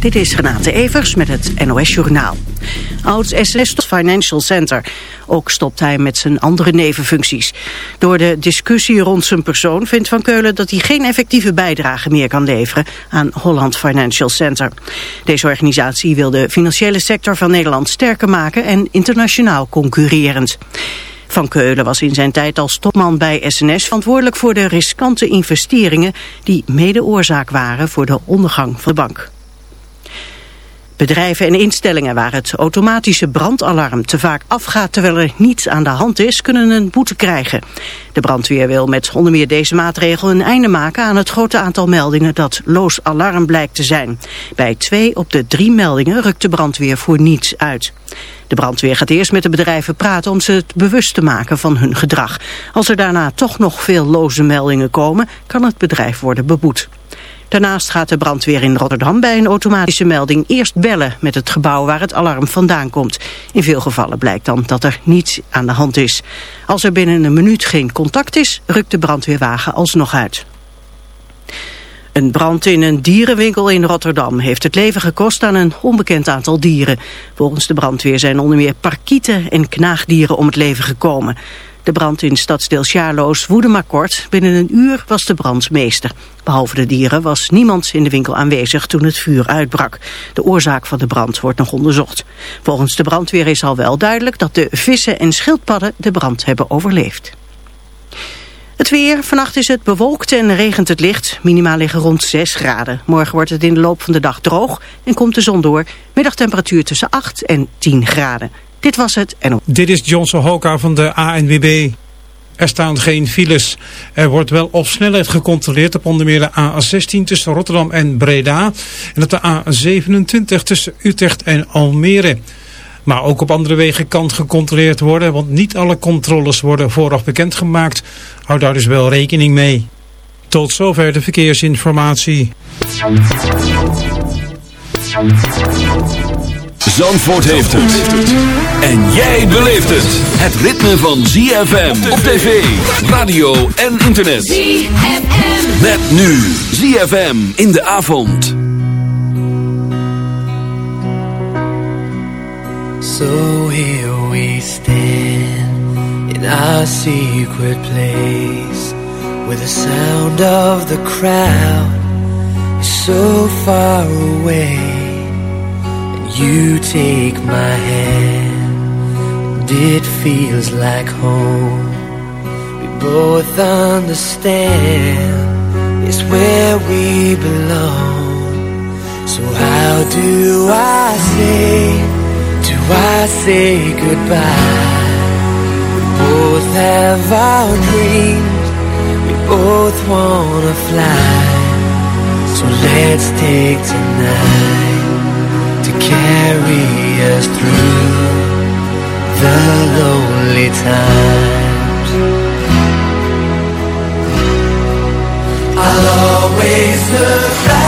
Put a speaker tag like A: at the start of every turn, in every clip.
A: Dit is Renate Evers met het NOS Journaal. Oud-SS Financial Center. Ook stopt hij met zijn andere nevenfuncties. Door de discussie rond zijn persoon vindt Van Keulen dat hij geen effectieve bijdrage meer kan leveren aan Holland Financial Center. Deze organisatie wil de financiële sector van Nederland sterker maken en internationaal concurrerend. Van Keulen was in zijn tijd als topman bij SNS verantwoordelijk voor de riskante investeringen die mede oorzaak waren voor de ondergang van de bank. Bedrijven en instellingen waar het automatische brandalarm te vaak afgaat terwijl er niets aan de hand is, kunnen een boete krijgen. De brandweer wil met onder meer deze maatregel een einde maken aan het grote aantal meldingen dat loos alarm blijkt te zijn. Bij twee op de drie meldingen rukt de brandweer voor niets uit. De brandweer gaat eerst met de bedrijven praten om ze het bewust te maken van hun gedrag. Als er daarna toch nog veel loze meldingen komen, kan het bedrijf worden beboet. Daarnaast gaat de brandweer in Rotterdam bij een automatische melding eerst bellen met het gebouw waar het alarm vandaan komt. In veel gevallen blijkt dan dat er niets aan de hand is. Als er binnen een minuut geen contact is, rukt de brandweerwagen alsnog uit. Een brand in een dierenwinkel in Rotterdam heeft het leven gekost aan een onbekend aantal dieren. Volgens de brandweer zijn onder meer parkieten en knaagdieren om het leven gekomen. De brand in stadsdeel Sjaarloos woedde maar kort. Binnen een uur was de brandmeester. Behalve de dieren was niemand in de winkel aanwezig toen het vuur uitbrak. De oorzaak van de brand wordt nog onderzocht. Volgens de brandweer is al wel duidelijk dat de vissen en schildpadden de brand hebben overleefd. Het weer. Vannacht is het bewolkt en regent het licht. Minimaal liggen rond 6 graden. Morgen wordt het in de loop van de dag droog en komt de zon door. Middagtemperatuur tussen 8 en 10 graden. Dit was het en...
B: Dit is Johnson Hoka van de ANWB. Er staan geen files. Er wordt wel op snelheid gecontroleerd op onder meer de A16 tussen Rotterdam en Breda. En op de A27 tussen Utrecht en Almere. Maar ook op andere wegen kan gecontroleerd worden, want niet alle controles worden vooraf bekendgemaakt. Houd daar dus wel rekening mee. Tot zover de verkeersinformatie.
C: Zandvoort heeft het. En jij beleeft het. Het ritme van ZFM op tv, radio en internet. ZFM. Met nu ZFM in de avond.
D: So here we stand in our secret place. Where the sound of the crowd is so far away. You take my hand, it feels like home. We both understand it's where we belong. So how do I say, do I say goodbye? We both have our dreams, we both wanna fly. So let's take tonight carry us through the lonely times. I'll always look back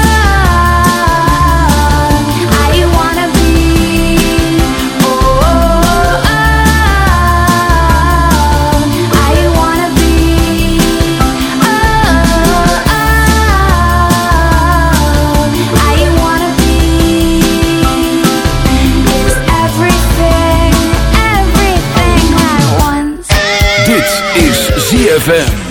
E: ZFM.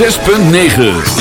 C: 106.9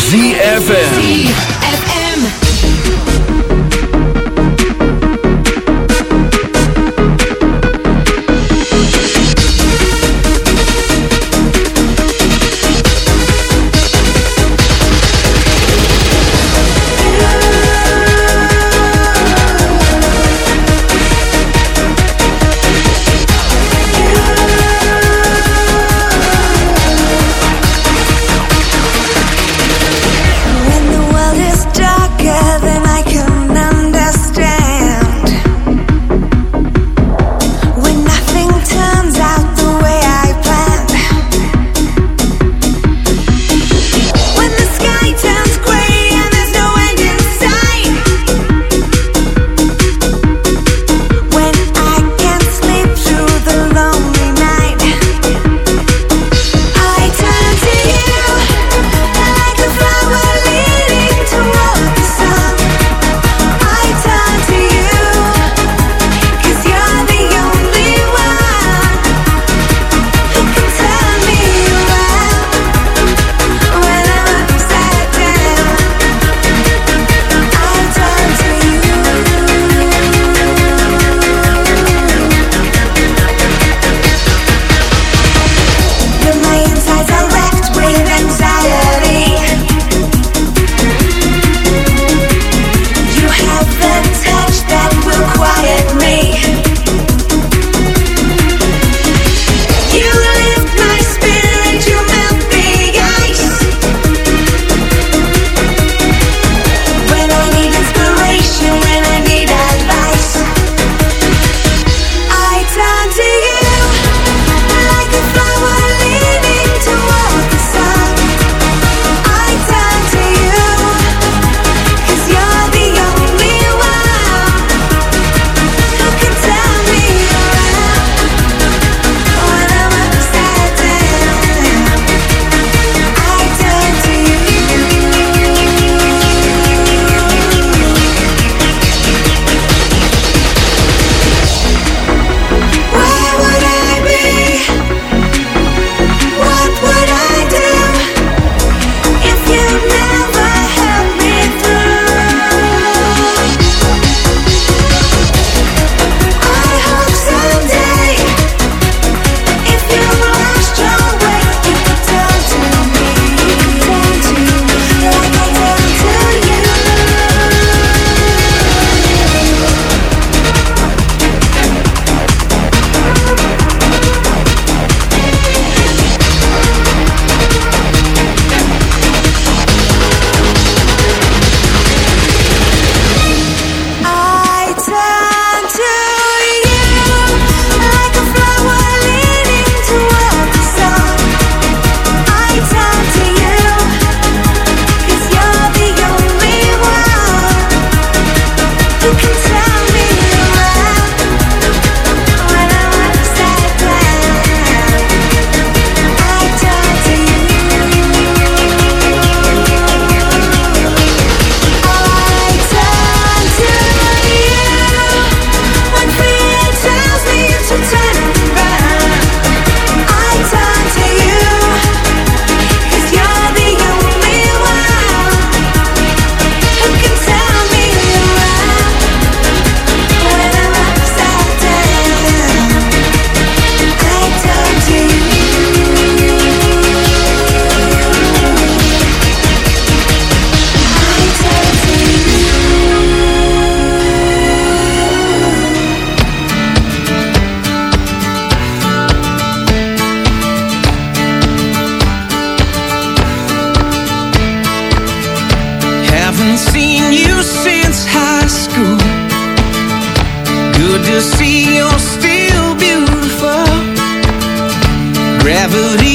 F: never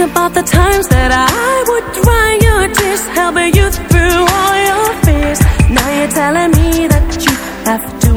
F: about the times that I would dry your tears, helping you through all your fears.
E: Now you're telling me that you have to.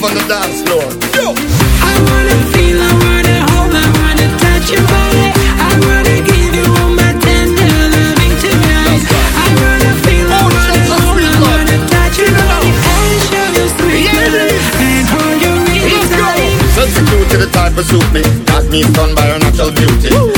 E: Love
G: on the dance floor. Yo.
H: I wanna feel, I wanna hold, I wanna touch your body. I wanna give you all my tender loving tonight. I wanna feel, I wanna hold, I wanna touch your body and show you sweet love and hold you really
G: Let's go.
H: tight.
G: To the type of suit me. Got me stunned by her natural beauty.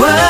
I: Whoa.